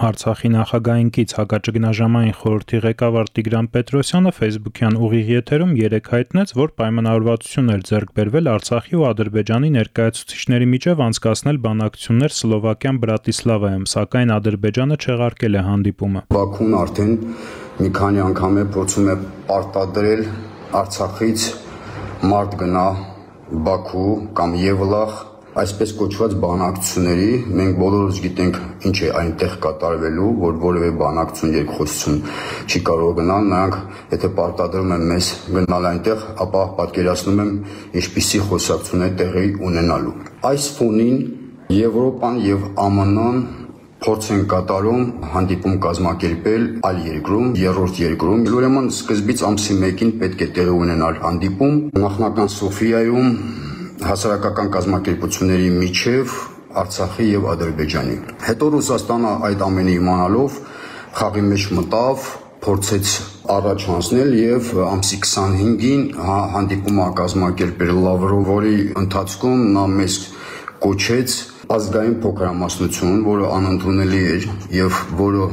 Արցախի նախագահին կից հակաճգնաժամային խորհրդի ղեկավար Տիգրան Պետրոսյանը Facebook-յան ուղիղ եթերում երեկ հայտնեց, որ պայմանավորվածություն էր ձեռք բերվել Արցախի ու Ադրբեջանի ներկայացուցիչների միջև անցկացնել բանակցություններ Սլովակիան Բրատիսլավայում, սակայն Ադրբեջանը չեղարկել է հանդիպումը։ Բաքուն արդեն մի քանի անգամ է փորձում է պարտադրել Արցախից մարդ գնա Բաքու կամ Եվլախ այսպես կոչված բանակցությունների մենք բոլորս գիտենք ինչ է այնտեղ կատարվելու, որ որևէ բանակցություն երկխոսություն չի կարող գնալ, նրանք եթե պարտադրում են մեզ գնալ այնտեղ, ապա պատկերացնում եմ ինչպիսի խոսակցություն է տեղի ունենալու։ Այս ֆոնին Եվրոպան եւ ԱՄՆ-ն փորձ են կատարում հանդիպում կազմակերպել այլ երկրում, երրորդ երկրում։ Ուրեմն սկզբից ամսի 1-ին պետք է տեղի ունենալ հանդիպում նախնական Սոֆիայում հասարակական կազմակերպությունների միջև Արցախի եւ Ադրբեջանի։ Հետո Ռուսաստանը այդ ամենը իմանալով խաղի մեջ մտավ, փորձեց առաջ հանձնել եւ ամսի 25-ին հա, հանդիպումը կազմակերպել Լավրովի ընթացքում նա մեզ կոչեց ազգային փոքրամասնություն, որը անընդունելի էր եւ որը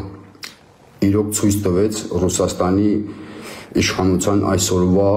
իրոք ցույց տվեց Ռուսաստանի իշխանության այսօրվա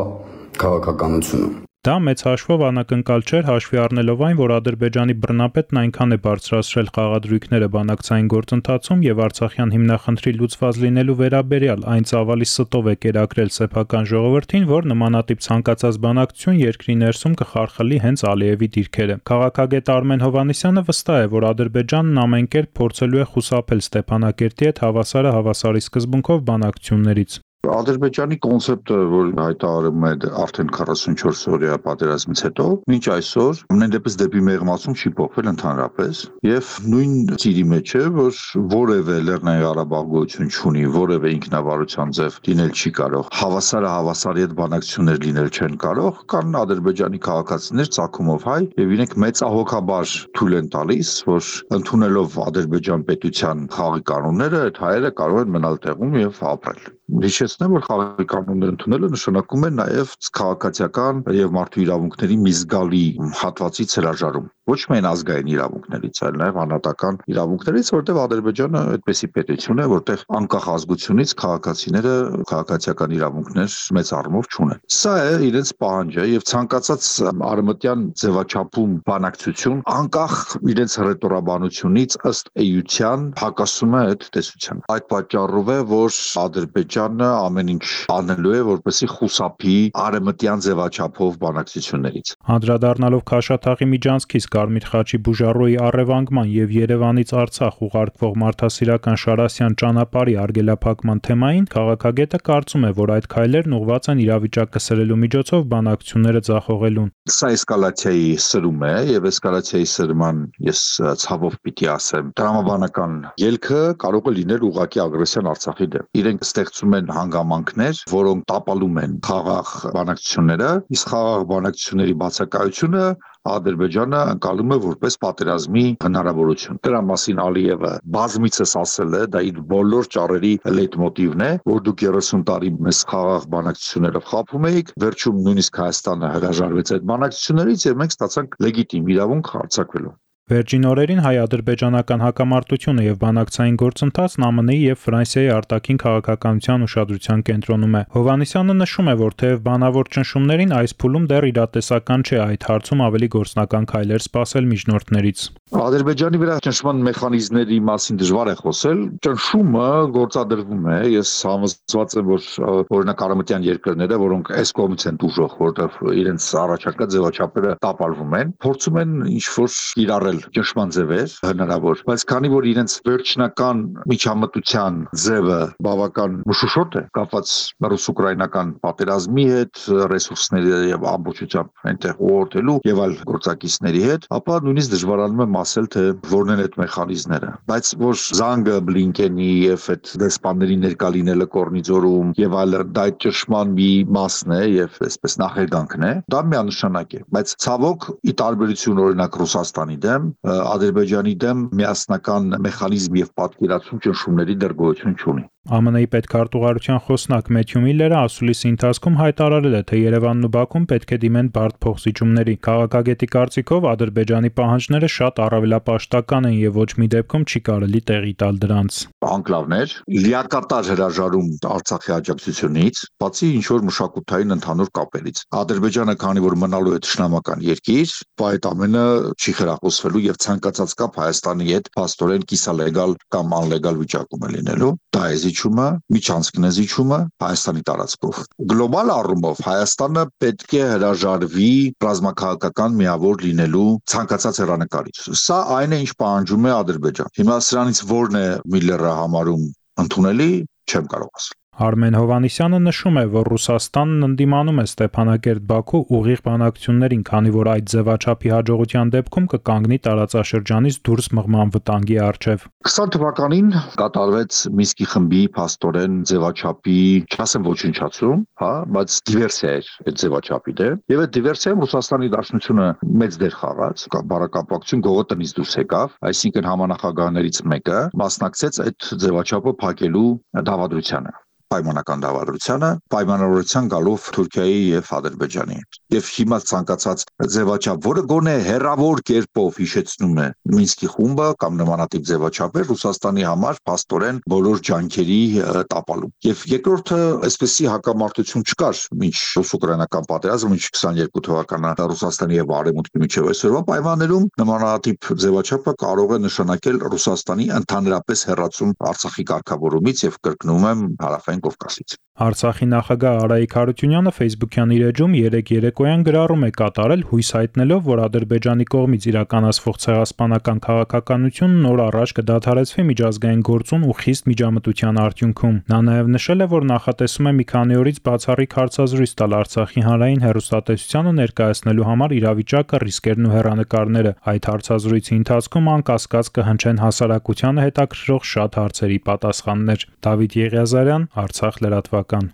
քաղաքականությունը։ Դա մեծ հաշվով անակնկալ չէր հաշվի առնելով այն, որ Ադրբեջանի բռնապետն այնքան է բարձրացրել խաղադրույքները բանակցային գործընթացում եւ Արցախյան հիմնախնդրի լուծված լինելու վերաբերյալ այն ցավալի ստով է կերակրել սեփական ժողովրդին, որ նմանատիպ ցանկացած բանակցություն երկրի ներսում կխարխլի հենց Ալիևի դիրքերը։ Քաղաքագետ Արմեն Հովանիսյանը վստահ է, որ Ադրբեջանն ամեն կերպ փորձելու է խուսափել Ստեփանակերտի հետ հավասարը հավասարի սկզբունքով բանակցություններից։ Ադրբեջանի կոնցեպտը, որ հայտարարում է արդեն 44 օրյա պատերազմից հետո, մինչ այսօր ամեն դեպս դեպի մեղմացում չի փոխվել ընդհանրապես եւ նույն ծիրի մեջ է, որ որևէ Լեռնային Ղարաբաղ գոյություն չունի, որևէ ինքնավարության ձև լինել չի կարող։ Հավասարը հավասարի հետ բանակցություններ լինել չեն կարող, կան Ադրբեջանի քաղաքացիներ ցակումով հայ եւ իրենք մեծահոգաբար թույլ են տալիս, որ ընդունելով Ադրբեջան պետության խաղի կանոնները, այդ հայերը կարող են մնալ տեղում եւ ապրել։ Հիշեցնեմ, որ խաղի կանոններ ընդունելը նշանակում է նաև քաղաքացիական եւ մարդու իրավունքների մի զգալի հատվածից հրաժարում ոչ միայն ազգային իրավունքներից, այլ նաև անհատական իրավունքներից, որտեղ Ադրբեջանը այդպեսի պետություն է, որտեղ անկախ ազգությունից քաղաքացիները քաղաքացիական իրավունքներ մեծ առումով չունեն։ Սա է իրենց պահանջը եւ ցանկացած արմատյան ձևաչափում բանակցություն անկախ իրենց հռետորաբանությունից ըստ էության հակասում է այդ տեսության։ Այդ պատճառով է, որ Ադրբեջանը ամեն ինչ անելու է, որպեսզի խուսափի արմատյան ձևաչափով բանակցություններից։ Անդրադառնալով Քաշաթաղի միջանցքից Կարմիր խաչի բուժառոյի առևանգման եւ Երևանից Արցախ ուղարկվող մարդասիրական Շարասյան ճանապարհի արգելափակման թեմային քաղաքագետը կարծում է, որ այդ քայլերն ուղղված են իրավիճակը սրելու միջոցով բանակցությունները ձախողելուն։ Սա էսկալացիայի սրում է եւ էսկալացիայի սրման ես ցավով պիտի ասեմ, տրամաբանական ելքը կարող է լինել ուղակի ագրեսիան Արցախի դեմ։ Իրենք ստեղծում են հանգամանքներ, որոնք տապալում են խաղաղ բանակցությունները, իսկ խաղաղ բանակցությունների բացակայությունը Ադրբեջանը ընկալում է որպես պատերազմի հնարավորություն։ Դրա մասին Ալիևը բազմիցս ասել է, դա իր բոլոր ճառերի լեյտմոտիվն է, որ դուք 30 տարի մեզ խաղաղ բանակցություններով խափում էիք, վերջում նույնիսկ Հայաստանը հրաժարվեց այդ բանակցություններից եւ մենք ստացանք լեգիտիմ իրավունք հարցակվելու։ Վերջին օրերին հայ-ադրբեջանական հակամարտությունը եւ բանակցային գործընթացն ԱՄՆ-ի եւ Ֆրանսիայի արտաքին քաղաքականության ուշադրության կենտրոնում է։ Հովանիսյանը նշում է, որ թեև բանավոր ճնշումներին այս փուլում դեռ իրատեսական չէ այդ հարցում ավելի գործնական քայլեր սպասել միջնորդներից։ Ադրբեջանի վրա ճնշման մեխանիզմների մասին դժվար է խոսել։ Ճնշումը գործադրվում է։ Ես համոզված եմ, որ օրինակ արամտյան երկրները, որոնք այս կողմից են դժոխ, որտեղ իրենց առաջարկա ձևաչափերը տապալվում են, փորձում են ինչ որ կիրառել ճնշման ձևեր հնարավոր, բայց քանի որ իրենց վերջնական միջամտության ձևը բավական մշուշոտ է, կապված ռուս-ուկրաինական պատերազմի հետ, ռեսուրսների եւ ամբողջությամբ այնտեղ ուղղորդելու եւ այլ գործակիցների հետ, ապա նույնիսկ դժվարանում է ասել թե որն են այդ մեխանիզմները բայց որ զանգը բլինկենի եւ այդ դեսպանների ներկա լինելը կորնիձորում եւ այլն դա ճշման մի մասն է եւ այսպես նախերգանքն է դա միանշանակ է բայց ցավոք ի տարբերություն օրինակ Ռուսաստանի դեմ Ադրբեջանի դեմ միասնական մեխանիզմ եւ պատկերացում ճնշումների դեռ գոյություն չունի ԱՄՆ-ի պետքարտուղարության խոսնակ Մեթյու Միլլերը ասուլիսի ընթացքում հայտարարել է, թե Երևանն ու Բաքուն պետք է դիմեն բարդ փոխզիջումների։ Քաղաքագետի կարծիքով Ադրբեջանի պահանջները շատ առավելապաշտական են եւ ոչ մի դեպքում չի կարելի տեղի տալ դրանց։ Անկլավներ, լիակատար հրաժարում Արցախի աջակցությունից, բացի ինչ որ մշակութային ընդհանուր կապերից։ Ադրբեջանը քանի որ մնալու է ճշնամական երկիր, այդ ամենը չի խրախուսվելու եւ ցանկացած կապ Հայաստանի հետ փաստորեն կիսալեգալ կամ անլեգալ վիճակում է լինելու։ Դա է զիջումը, միջանցքն է զիջումը Հայաստանի տարածքով։ Գլոբալ առումով Հայաստանը պետք է հրաժարվի ռազմաքաղաքական միավոր լինելու ցանկացած հերանեկարից։ Սա այն է, ինչ պահանջում է Ադրբեջան։ Հիմա սրանից ո՞րն է Միլլերը համարում ընդունելի, չեմ կարող ասել։ Արմեն Հովանիսյանը նշում է, որ Ռուսաստանն ընդդիմանում է Ստեփանակերտ-Բաքու ուղիղ բանակցություններին, քանի որ այդ ձևաչափի հաջողության դեպքում կկանգնի տարածաշրջանից դուրս մղման վտանգի առջև։ 20 թվականին կատարվեց Միսկի խմբի փաստորեն ձևաչափի, չասեմ ոչնչացում, հա, բայց դիվերսիա էր այդ ձևաչափի դեմ, եւ այդ դիվերսիայում Ռուսաստանի Դաշնությունը մեծ դեր խաղաց, բարակապակցություն գողոտնից դուրս եկավ, այսինքն համանախագահներից մեկը մասնակցեց այդ ձևաչափը փակելու դավադրությանը պայմանական դավադրությանը պայմանավորության գալով Թուրքիայի եւ Ադրբեջանի հետ։ Եվ հիմա ցանկացած ձևաչափ, որը գոնե հերավոր կերպով հիշեցնում է Մինսկի խումբը կամ նմանատիպ ձևաչափեր Ռուսաստանի համար փաստորեն բոլոր ջանքերի տապալում։ Եվ երկրորդը, այսպեսի հակամարտություն չկար մինչ ռուս-ուկրաինական պատերազմը, մինչ 22 թվականը Ռուսաստանի եւ Արևմուտքի միջև այսօրվա պայմաններում նմանատիպ ձևաչափը կարող է նշանակել Ռուսաստանի ընդհանրապես հերացում Արցախի կարգավորումից եւ կրկնում եմ հարավային Пинков прослыть. Արցախի նախագահ Արայիկ Հարությունյանը Facebook-յան իր էջում 3 երեկոյան գրառում է կատարել հույս հայտնելով, որ Ադրբեջանի կողմից իրականացվող ցեղասպանական քաղաքականությունն նոր առաջ կդադարեցվի միջազգային գործուն ու խիստ միջամտության արդյունքում։ Նա նաև նշել է, որ նախատեսում է մի քանի օրից բացառիկ հարցազրույց տալ Արցախի հանրային հերոստատեսությանը ներկայացնելու համար իրավիճակը, ռիսկերն ու հերանեկարները։ Այդ հարցազրույցի ընթացքում անկասկած կհնչեն հասարակությանը հետաքրքրող շատ հարցերի պատասխաններ։ Դավիթ Եղիազարյան, Արցախ լրատվական։ стакан.